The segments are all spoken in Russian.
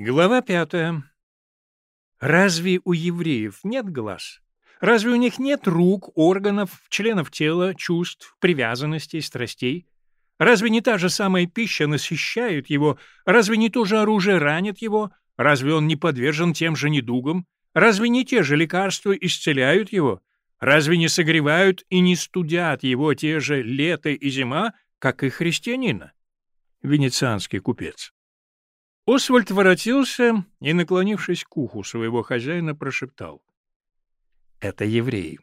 Глава пятая. Разве у евреев нет глаз? Разве у них нет рук, органов, членов тела, чувств, привязанностей, страстей? Разве не та же самая пища насыщает его? Разве не то же оружие ранит его? Разве он не подвержен тем же недугам? Разве не те же лекарства исцеляют его? Разве не согревают и не студят его те же лето и зима, как и христианина? Венецианский купец. Освальд воротился и, наклонившись к уху своего хозяина, прошептал. «Это еврей.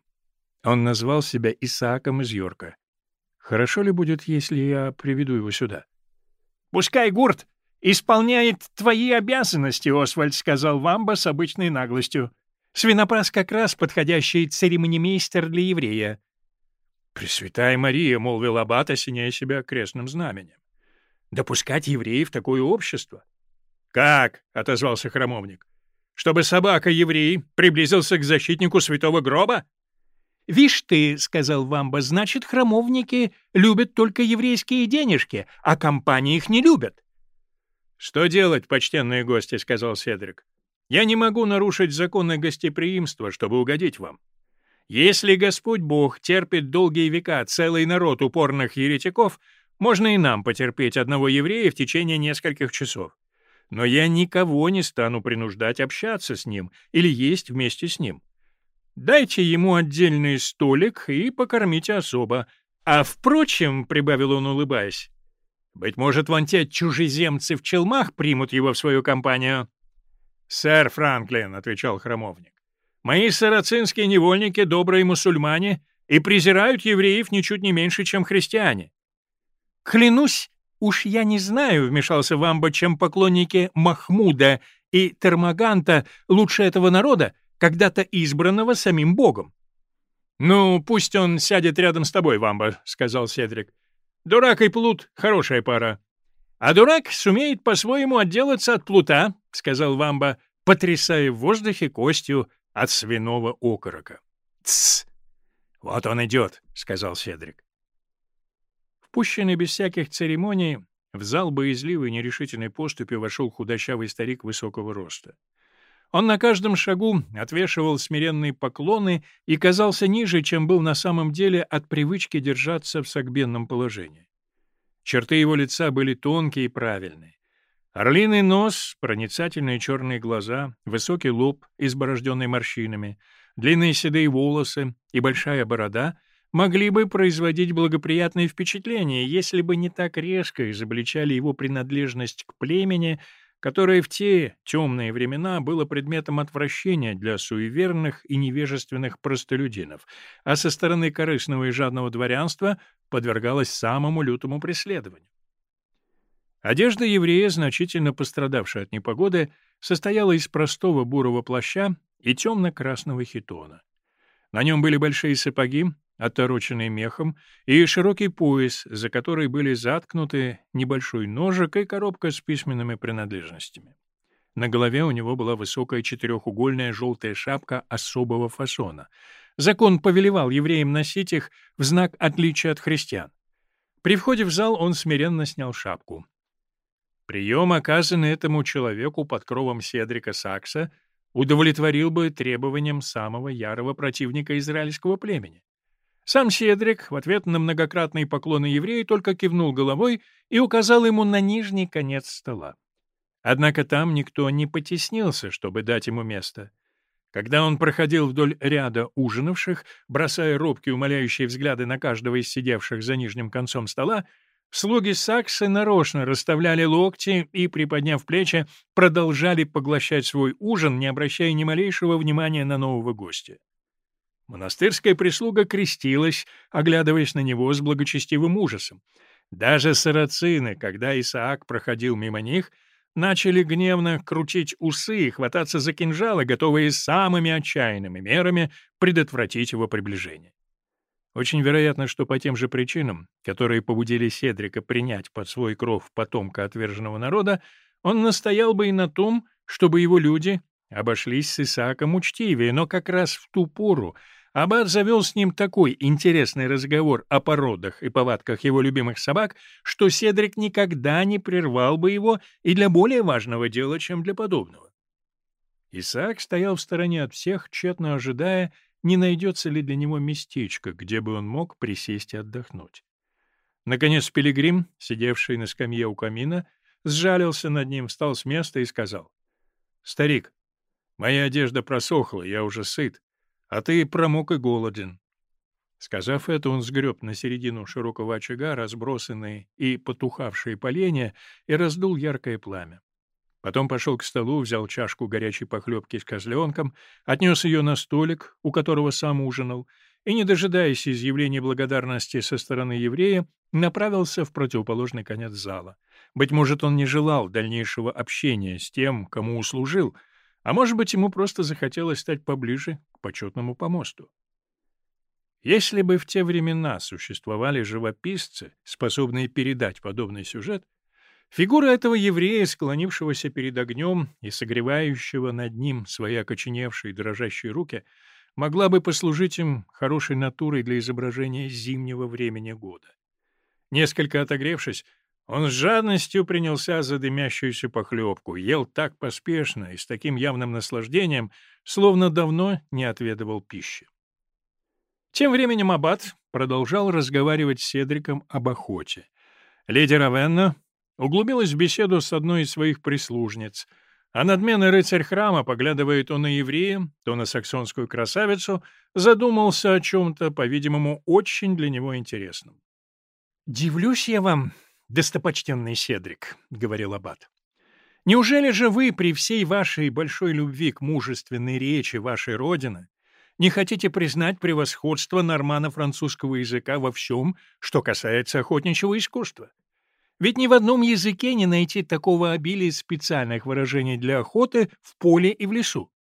Он назвал себя Исааком из Йорка. Хорошо ли будет, если я приведу его сюда?» «Пускай Гурт исполняет твои обязанности», — Освальд сказал Вамба с обычной наглостью. «Свинопас как раз подходящий церемонимейстер для еврея». «Пресвятая Мария», — молвил Аббат, осеняя себя крестным знаменем. «Допускать евреев такое общество? «Как?» — отозвался храмовник. «Чтобы собака-еврей приблизился к защитнику святого гроба?» «Вишь ты», — сказал Вамба, — «значит, храмовники любят только еврейские денежки, а компании их не любят». «Что делать, почтенные гости?» — сказал Седрик. «Я не могу нарушить законы гостеприимства, чтобы угодить вам. Если Господь Бог терпит долгие века целый народ упорных еретиков, можно и нам потерпеть одного еврея в течение нескольких часов но я никого не стану принуждать общаться с ним или есть вместе с ним. Дайте ему отдельный столик и покормите особо. А впрочем, — прибавил он, улыбаясь, — быть может, вон те чужеземцы в челмах примут его в свою компанию? — Сэр Франклин, — отвечал храмовник, — мои сарацинские невольники — добрые мусульмане и презирают евреев ничуть не меньше, чем христиане. — Клянусь «Уж я не знаю», — вмешался Вамба, чем поклонники Махмуда и Термаганта лучше этого народа, когда-то избранного самим богом. «Ну, пусть он сядет рядом с тобой, Вамба», — сказал Седрик. «Дурак и плут — хорошая пара». «А дурак сумеет по-своему отделаться от плута», — сказал Вамба, потрясая в воздухе костью от свиного окорока. «Тссс! Вот он идет», — сказал Седрик. Впущенный без всяких церемоний, в зал боязливой нерешительной поступи вошел худощавый старик высокого роста. Он на каждом шагу отвешивал смиренные поклоны и казался ниже, чем был на самом деле от привычки держаться в согбенном положении. Черты его лица были тонкие и правильные. Орлиный нос, проницательные черные глаза, высокий лоб, изборожденный морщинами, длинные седые волосы и большая борода могли бы производить благоприятное впечатление, если бы не так резко изобличали его принадлежность к племени, которое в те темные времена было предметом отвращения для суеверных и невежественных простолюдинов, а со стороны корыстного и жадного дворянства подвергалось самому лютому преследованию. Одежда еврея, значительно пострадавшая от непогоды, состояла из простого бурого плаща и темно-красного хитона. На нем были большие сапоги, отороченный мехом, и широкий пояс, за который были заткнуты небольшой ножик и коробка с письменными принадлежностями. На голове у него была высокая четырехугольная желтая шапка особого фасона. Закон повелевал евреям носить их в знак отличия от христиан. При входе в зал он смиренно снял шапку. Прием, оказанный этому человеку под кровом Седрика Сакса, удовлетворил бы требованиям самого ярого противника израильского племени. Сам Седрик в ответ на многократные поклоны еврея только кивнул головой и указал ему на нижний конец стола. Однако там никто не потеснился, чтобы дать ему место. Когда он проходил вдоль ряда ужинавших, бросая робкие умоляющие взгляды на каждого из сидевших за нижним концом стола, слуги Саксы нарочно расставляли локти и, приподняв плечи, продолжали поглощать свой ужин, не обращая ни малейшего внимания на нового гостя. Монастырская прислуга крестилась, оглядываясь на него с благочестивым ужасом. Даже сарацины, когда Исаак проходил мимо них, начали гневно крутить усы и хвататься за кинжалы, готовые самыми отчаянными мерами предотвратить его приближение. Очень вероятно, что по тем же причинам, которые побудили Седрика принять под свой кров потомка отверженного народа, он настоял бы и на том, чтобы его люди обошлись с Исааком учтивее, но как раз в ту пору, Аббат завел с ним такой интересный разговор о породах и повадках его любимых собак, что Седрик никогда не прервал бы его и для более важного дела, чем для подобного. Исаак стоял в стороне от всех, тщетно ожидая, не найдется ли для него местечко, где бы он мог присесть и отдохнуть. Наконец Пилигрим, сидевший на скамье у камина, сжалился над ним, встал с места и сказал. — Старик, моя одежда просохла, я уже сыт а ты промок и голоден». Сказав это, он сгреб на середину широкого очага разбросанные и потухавшие поленья и раздул яркое пламя. Потом пошел к столу, взял чашку горячей похлебки с козленком, отнес ее на столик, у которого сам ужинал, и, не дожидаясь изъявления благодарности со стороны еврея, направился в противоположный конец зала. Быть может, он не желал дальнейшего общения с тем, кому услужил, а может быть, ему просто захотелось стать поближе к почетному помосту. Если бы в те времена существовали живописцы, способные передать подобный сюжет, фигура этого еврея, склонившегося перед огнем и согревающего над ним свои окоченевшие дрожащие руки, могла бы послужить им хорошей натурой для изображения зимнего времени года. Несколько отогревшись, он с жадностью принялся за дымящуюся похлебку, ел так поспешно и с таким явным наслаждением, словно давно не отведывал пищи. Тем временем Аббат продолжал разговаривать с Седриком об охоте. Леди Равенна углубилась в беседу с одной из своих прислужниц, а надменный рыцарь храма, поглядывая то на еврея, то на саксонскую красавицу, задумался о чем-то, по-видимому, очень для него интересном. «Дивлюсь я вам, достопочтенный Седрик», — говорил Аббат. «Неужели же вы при всей вашей большой любви к мужественной речи вашей Родины не хотите признать превосходство нормано-французского языка во всем, что касается охотничьего искусства? Ведь ни в одном языке не найти такого обилия специальных выражений для охоты в поле и в лесу.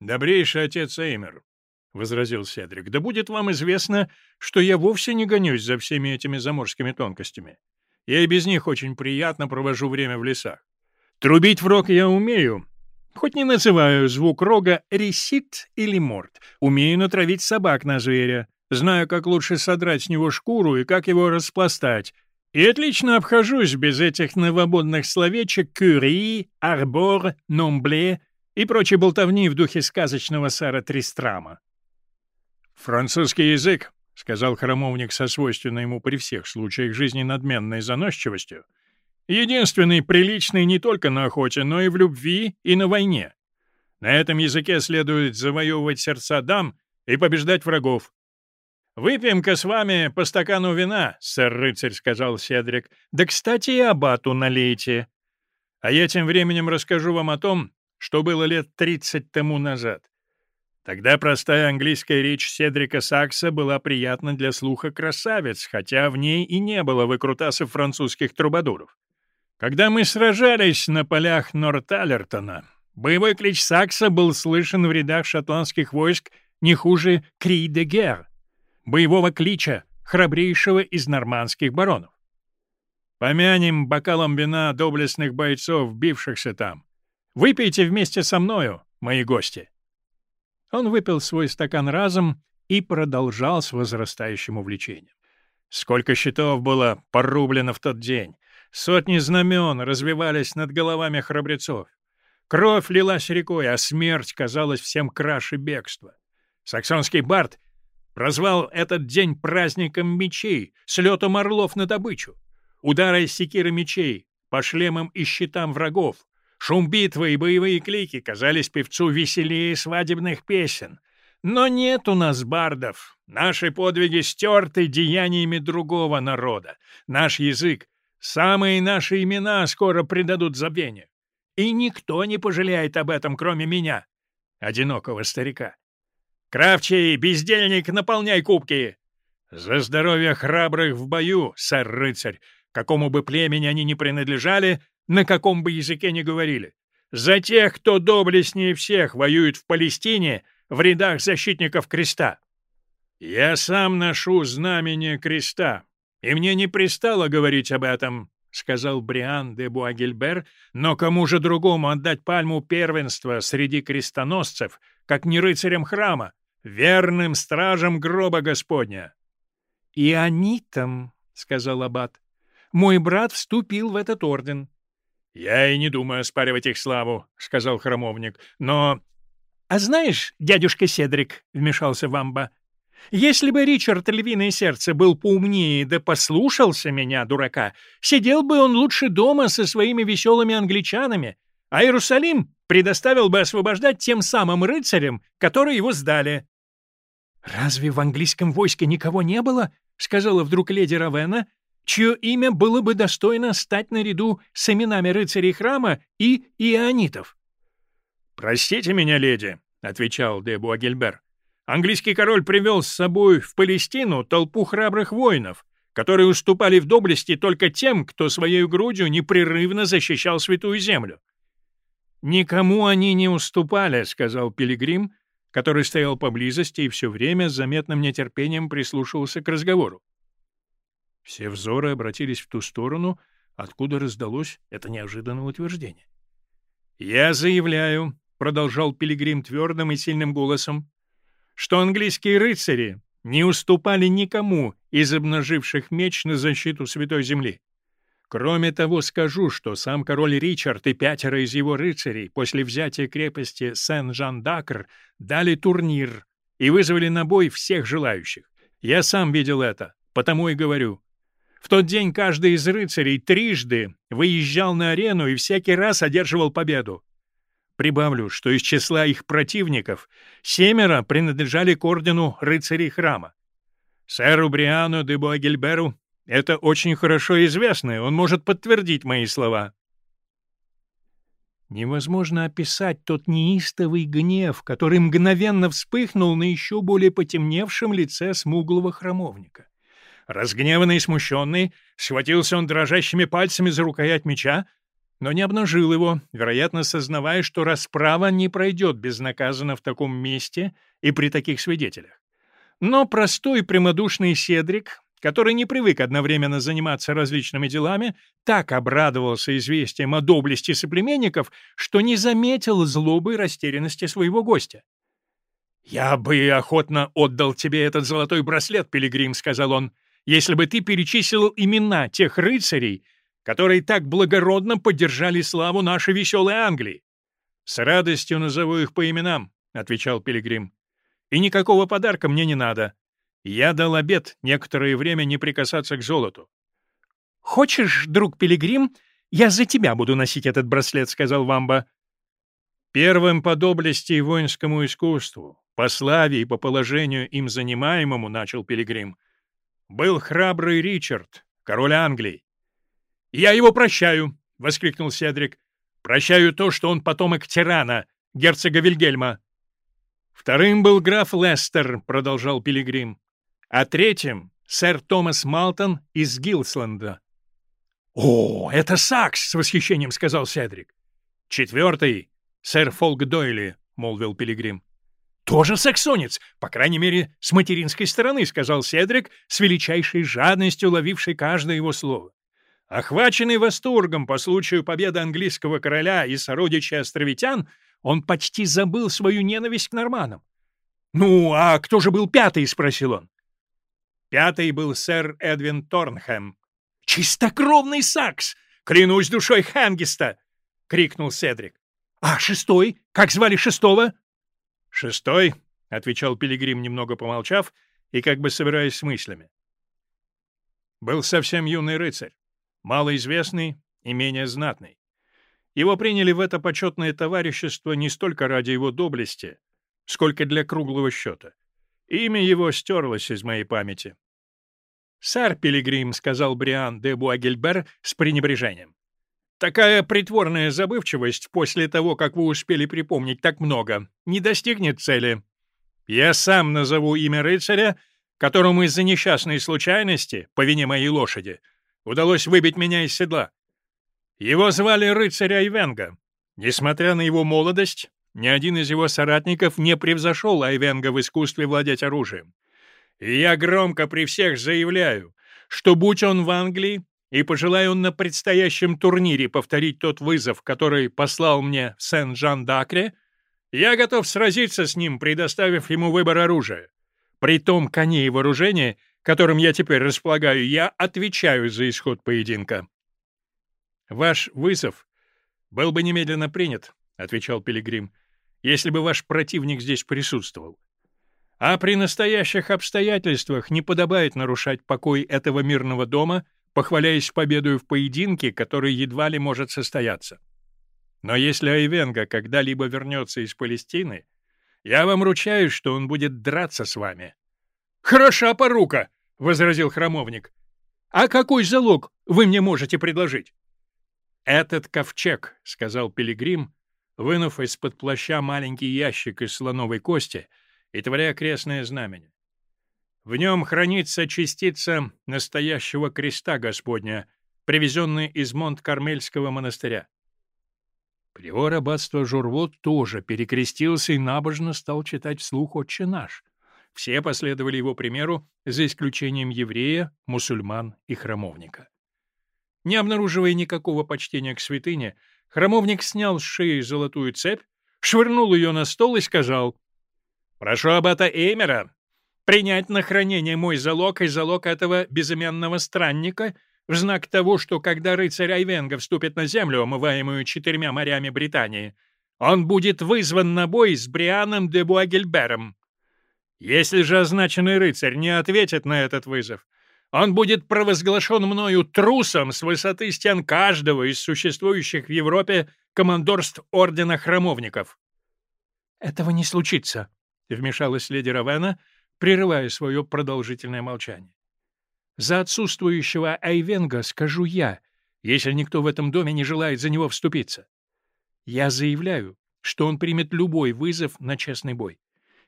«Добрейший отец Эймер», — возразил Седрик, — «да будет вам известно, что я вовсе не гонюсь за всеми этими заморскими тонкостями. Я и без них очень приятно провожу время в лесах. Трубить в рог я умею, хоть не называю звук рога ресит или морт. Умею натравить собак на зверя, знаю, как лучше содрать с него шкуру и как его распластать, и отлично обхожусь без этих новободных словечек «кюри», «арбор», «номбле» и прочей болтовни в духе сказочного сэра Тристрама. «Французский язык», — сказал храмовник со свойственной ему при всех случаях жизни надменной заносчивостью, «единственный приличный не только на охоте, но и в любви и на войне. На этом языке следует завоевывать сердца дам и побеждать врагов. «Выпьем-ка с вами по стакану вина, сэр-рыцарь», — сказал Седрик. «Да, кстати, и абату налейте. А я тем временем расскажу вам о том, что было лет тридцать тому назад. Тогда простая английская речь Седрика Сакса была приятна для слуха красавец, хотя в ней и не было выкрутасов французских трубадуров. Когда мы сражались на полях Норталертона, боевой клич Сакса был слышен в рядах шотландских войск не хуже «Кри де гер», боевого клича, храбрейшего из нормандских баронов. Помянем бокалом вина доблестных бойцов, бившихся там. Выпейте вместе со мною, мои гости. Он выпил свой стакан разом и продолжал с возрастающим увлечением. Сколько щитов было порублено в тот день! Сотни знамен развивались над головами храбрецов. Кровь лилась рекой, а смерть казалась всем краше бегства. Саксонский бард прозвал этот день праздником мечей, слетом орлов на добычу. Удары секиры мечей по шлемам и щитам врагов, Шум битвы и боевые клики казались певцу веселее свадебных песен. Но нет у нас бардов. Наши подвиги стерты деяниями другого народа. Наш язык, самые наши имена скоро предадут забвению. И никто не пожалеет об этом, кроме меня, одинокого старика. Кравчий, бездельник, наполняй кубки! За здоровье храбрых в бою, сэр-рыцарь, какому бы племени они ни принадлежали, на каком бы языке ни говорили. За тех, кто доблестнее всех воюет в Палестине в рядах защитников креста. Я сам ношу знамение креста, и мне не пристало говорить об этом, — сказал Бриан де Буагельбер, но кому же другому отдать пальму первенства среди крестоносцев, как не рыцарям храма, верным стражем гроба Господня». «И они там», — сказал Аббат, — «мой брат вступил в этот орден». «Я и не думаю оспаривать их славу», — сказал храмовник, — «но...» «А знаешь, дядюшка Седрик», — вмешался Вамба, — «если бы Ричард Львиное Сердце был поумнее да послушался меня, дурака, сидел бы он лучше дома со своими веселыми англичанами, а Иерусалим предоставил бы освобождать тем самым рыцарям, которые его сдали». «Разве в английском войске никого не было?» — сказала вдруг леди Равена, чье имя было бы достойно стать наряду с именами рыцарей храма и ионитов. «Простите меня, леди», — отвечал де Буагельбер. «Английский король привел с собой в Палестину толпу храбрых воинов, которые уступали в доблести только тем, кто своей грудью непрерывно защищал святую землю. «Никому они не уступали», — сказал Пилигрим, который стоял поблизости и все время с заметным нетерпением прислушивался к разговору. Все взоры обратились в ту сторону, откуда раздалось это неожиданное утверждение. «Я заявляю», — продолжал Пилигрим твердым и сильным голосом, «что английские рыцари не уступали никому из обнаживших меч на защиту Святой Земли. Кроме того, скажу, что сам король Ричард и пятеро из его рыцарей после взятия крепости Сен-Жан-Дакр дали турнир и вызвали на бой всех желающих. Я сам видел это, потому и говорю. В тот день каждый из рыцарей трижды выезжал на арену и всякий раз одерживал победу. Прибавлю, что из числа их противников семеро принадлежали к ордену рыцарей храма. Сэру Бриану де Буагельберу это очень хорошо известно, он может подтвердить мои слова. Невозможно описать тот неистовый гнев, который мгновенно вспыхнул на еще более потемневшем лице смуглого храмовника. Разгневанный и смущенный, схватился он дрожащими пальцами за рукоять меча, но не обнажил его, вероятно, сознавая, что расправа не пройдет безнаказанно в таком месте и при таких свидетелях. Но простой прямодушный Седрик который не привык одновременно заниматься различными делами, так обрадовался известием о доблести соплеменников, что не заметил злобы и растерянности своего гостя. «Я бы охотно отдал тебе этот золотой браслет, Пилигрим», — сказал он, «если бы ты перечислил имена тех рыцарей, которые так благородно поддержали славу нашей веселой Англии». «С радостью назову их по именам», — отвечал Пилигрим. «И никакого подарка мне не надо. Я дал обет некоторое время не прикасаться к золоту. «Хочешь, друг Пилигрим, я за тебя буду носить этот браслет», — сказал Вамба. Первым по доблести и воинскому искусству, по славе и по положению им занимаемому, начал Пилигрим, был храбрый Ричард, король Англии. «Я его прощаю», — воскликнул Седрик. «Прощаю то, что он потомок тирана, герцога Вильгельма». «Вторым был граф Лестер», — продолжал Пилигрим а третьим — сэр Томас Малтон из Гилсленда. «О, это Сакс!» — с восхищением сказал Седрик. «Четвертый — сэр Фолк Дойли», — молвил Пилигрим. «Тоже саксонец, по крайней мере, с материнской стороны», — сказал Седрик, с величайшей жадностью ловивший каждое его слово. Охваченный восторгом по случаю победы английского короля и сородичей островитян, он почти забыл свою ненависть к норманам. «Ну, а кто же был пятый?» — спросил он. Пятый был сэр Эдвин Торнхэм. «Чистокровный сакс! Клянусь душой Хангиста!» — крикнул Седрик. «А шестой? Как звали шестого?» «Шестой», — отвечал Пилигрим, немного помолчав и как бы собираясь с мыслями. «Был совсем юный рыцарь, малоизвестный и менее знатный. Его приняли в это почетное товарищество не столько ради его доблести, сколько для круглого счета. Имя его стерлось из моей памяти. «Сэр Пилигрим», — сказал Бриан де Буагельбер с пренебрежением. «Такая притворная забывчивость после того, как вы успели припомнить так много, не достигнет цели. Я сам назову имя рыцаря, которому из-за несчастной случайности, по вине моей лошади, удалось выбить меня из седла. Его звали рыцарь Айвенга. Несмотря на его молодость, ни один из его соратников не превзошел Айвенга в искусстве владеть оружием. И я громко при всех заявляю, что будь он в Англии, и пожелаю он на предстоящем турнире повторить тот вызов, который послал мне Сен-Жан-Дакре, Я готов сразиться с ним, предоставив ему выбор оружия. При том коне и вооружении, которым я теперь располагаю, я отвечаю за исход поединка. Ваш вызов был бы немедленно принят, — отвечал Пилигрим, — если бы ваш противник здесь присутствовал. А при настоящих обстоятельствах не подобает нарушать покой этого мирного дома, похваляясь победой в поединке, который едва ли может состояться. Но если Айвенга когда-либо вернется из Палестины, я вам ручаюсь, что он будет драться с вами. — Хороша порука, — возразил храмовник. — А какой залог вы мне можете предложить? «Этот ковчег», — сказал Пилигрим, вынув из-под плаща маленький ящик из слоновой кости и творя крестное знамение. В нем хранится частица настоящего креста Господня, привезенная из Монт-Кармельского монастыря. Приор аббатства Журвот тоже перекрестился и набожно стал читать вслух «Отче наш». Все последовали его примеру, за исключением еврея, мусульман и храмовника. Не обнаруживая никакого почтения к святыне, храмовник снял с шеи золотую цепь, швырнул ее на стол и сказал, «Прошу аббата Эймера принять на хранение мой залог и залог этого безымянного странника в знак того, что когда рыцарь Айвенга вступит на землю, омываемую четырьмя морями Британии, он будет вызван на бой с Брианом де Буагельбером. Если же означенный рыцарь не ответит на этот вызов, он будет провозглашен мною трусом с высоты стен каждого из существующих в Европе командорств Ордена Храмовников. «Этого не случится», — вмешалась леди Равена, прерывая свое продолжительное молчание. «За отсутствующего Айвенга скажу я, если никто в этом доме не желает за него вступиться. Я заявляю, что он примет любой вызов на честный бой.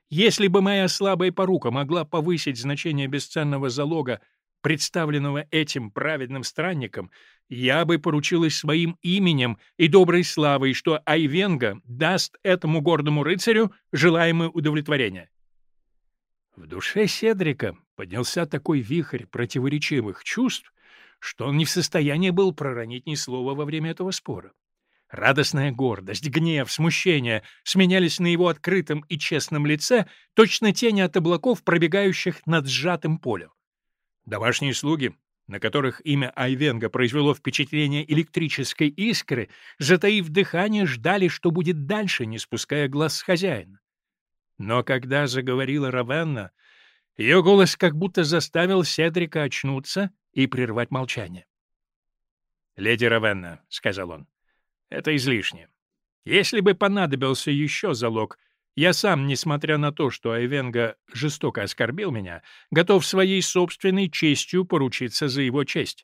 Если бы моя слабая порука могла повысить значение бесценного залога представленного этим праведным странником, я бы поручилась своим именем и доброй славой, что Айвенга даст этому гордому рыцарю желаемое удовлетворение. В душе Седрика поднялся такой вихрь противоречивых чувств, что он не в состоянии был проронить ни слова во время этого спора. Радостная гордость, гнев, смущение сменялись на его открытом и честном лице, точно тени от облаков, пробегающих над сжатым полем. Домашние слуги, на которых имя Айвенга произвело впечатление электрической искры, затаив дыхание, ждали, что будет дальше, не спуская глаз с хозяина. Но когда заговорила Равенна, ее голос как будто заставил Седрика очнуться и прервать молчание. «Леди Равенна», — сказал он, — «это излишне. Если бы понадобился еще залог, я сам, несмотря на то, что Айвенга жестоко оскорбил меня, готов своей собственной честью поручиться за его честь.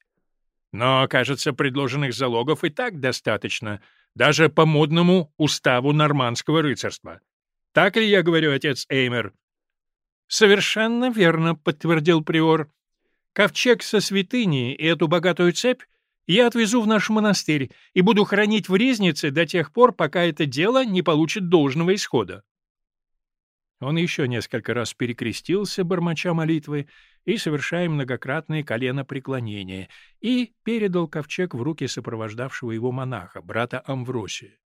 Но, кажется, предложенных залогов и так достаточно, даже по модному уставу нормандского рыцарства. Так ли я говорю, отец Эймер? «Совершенно верно», — подтвердил приор. «Ковчег со святыней и эту богатую цепь я отвезу в наш монастырь и буду хранить в ризнице до тех пор, пока это дело не получит должного исхода. Он еще несколько раз перекрестился, бормоча молитвы, и совершая многократные коленопреклонения, и передал ковчег в руки сопровождавшего его монаха, брата Амвросия.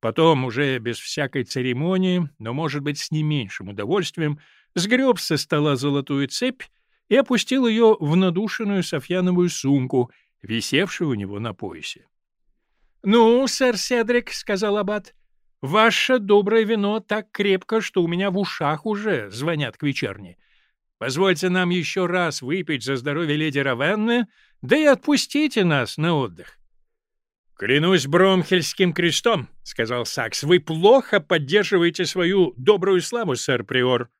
Потом, уже без всякой церемонии, но, может быть, с не меньшим удовольствием, сгреб со стола золотую цепь и опустил ее в надушенную софьяновую сумку, висевшую у него на поясе. — Ну, сэр Седрик, — сказал аббат, Ваше доброе вино так крепко, что у меня в ушах уже звонят к вечерне. Позвольте нам еще раз выпить за здоровье леди Равенны, да и отпустите нас на отдых. — Клянусь Бромхельским крестом, — сказал Сакс, — вы плохо поддерживаете свою добрую славу, сэр Приор.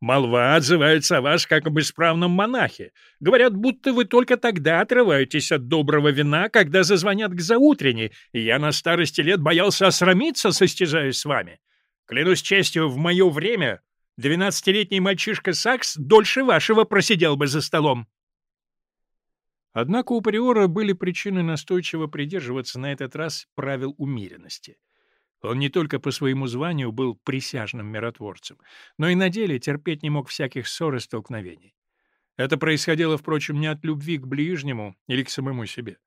Молва отзывается о вас как об исправном монахе. Говорят, будто вы только тогда отрываетесь от доброго вина, когда зазвонят к заутренне, и я на старости лет боялся осрамиться, состязаясь с вами. Клянусь честью, в мое время двенадцатилетний мальчишка Сакс дольше вашего просидел бы за столом. Однако у Приора были причины настойчиво придерживаться на этот раз правил умеренности — он не только по своему званию был присяжным миротворцем, но и на деле терпеть не мог всяких ссор и столкновений. Это происходило, впрочем, не от любви к ближнему или к самому себе.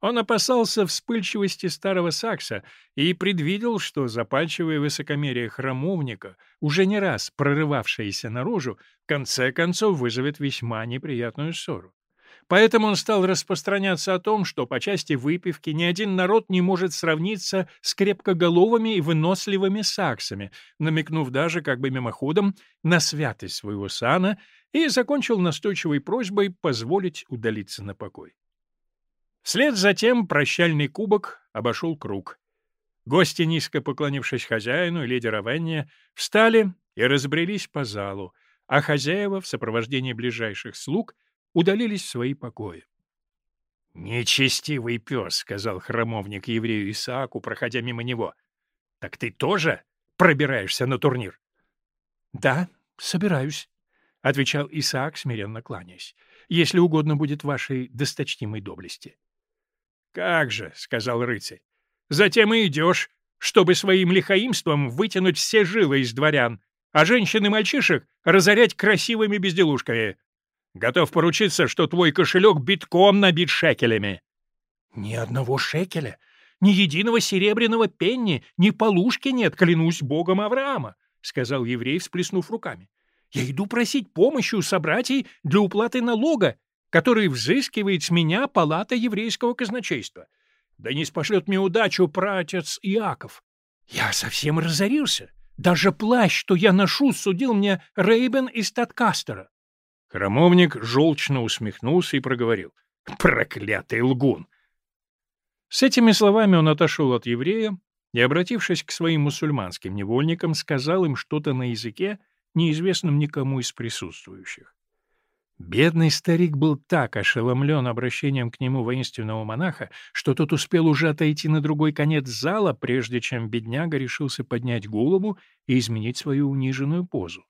Он опасался вспыльчивости старого Сакса и предвидел, что запальчивое высокомерие храмовника, уже не раз прорывавшееся наружу, в конце концов вызовет весьма неприятную ссору. Поэтому он стал распространяться о том, что по части выпивки ни один народ не может сравниться с крепкоголовыми и выносливыми саксами, намекнув даже как бы мимоходом на святость своего сана и закончил настойчивой просьбой позволить удалиться на покой. Вслед за тем прощальный кубок обошел круг. Гости, низко поклонившись хозяину и леди Равенне, встали и разбрелись по залу, а хозяева в сопровождении ближайших слуг удалились в свои покои. «Нечестивый пес», — сказал храмовник еврею Исааку, проходя мимо него. «Так ты тоже пробираешься на турнир?» «Да, собираюсь», — отвечал Исаак, смиренно кланяясь, — «если угодно будет вашей досточтимой доблести». «Как же», — сказал рыцарь, — «затем и идешь, чтобы своим лихаимством вытянуть все жилы из дворян, а женщин и мальчишек разорять красивыми безделушками. Готов поручиться, что твой кошелек битком набит шекелями». «Ни одного шекеля, ни единого серебряного пенни, ни полушки нет, клянусь богом Авраама», — сказал еврей, всплеснув руками. «Я иду просить помощи у собратьей для уплаты налога, который взыскивает с меня палата еврейского казначейства. Да не спошлет мне удачу пратец Иаков. Я совсем разорился. Даже плащ, что я ношу, судил мне Рейбен из Таткастера. Хромовник желчно усмехнулся и проговорил. «Проклятый лгун!» С этими словами он отошел от еврея и, обратившись к своим мусульманским невольникам, сказал им что-то на языке, неизвестном никому из присутствующих. Бедный старик был так ошеломлен обращением к нему воинственного монаха, что тот успел уже отойти на другой конец зала, прежде чем бедняга решился поднять голову и изменить свою униженную позу.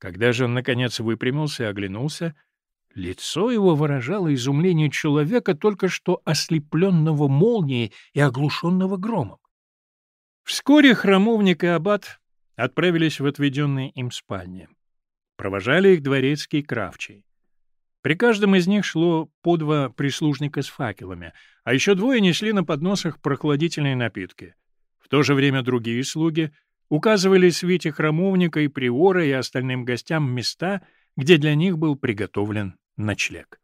Когда же он, наконец, выпрямился и оглянулся, лицо его выражало изумление человека, только что ослепленного молнией и оглушенного громом. Вскоре храмовник и аббат отправились в отведенные им спальни. Провожали их дворецкий Кравчий. При каждом из них шло по два прислужника с факелами, а еще двое несли на подносах прохладительные напитки. В то же время другие слуги указывали свите храмовника и приора и остальным гостям места, где для них был приготовлен ночлег.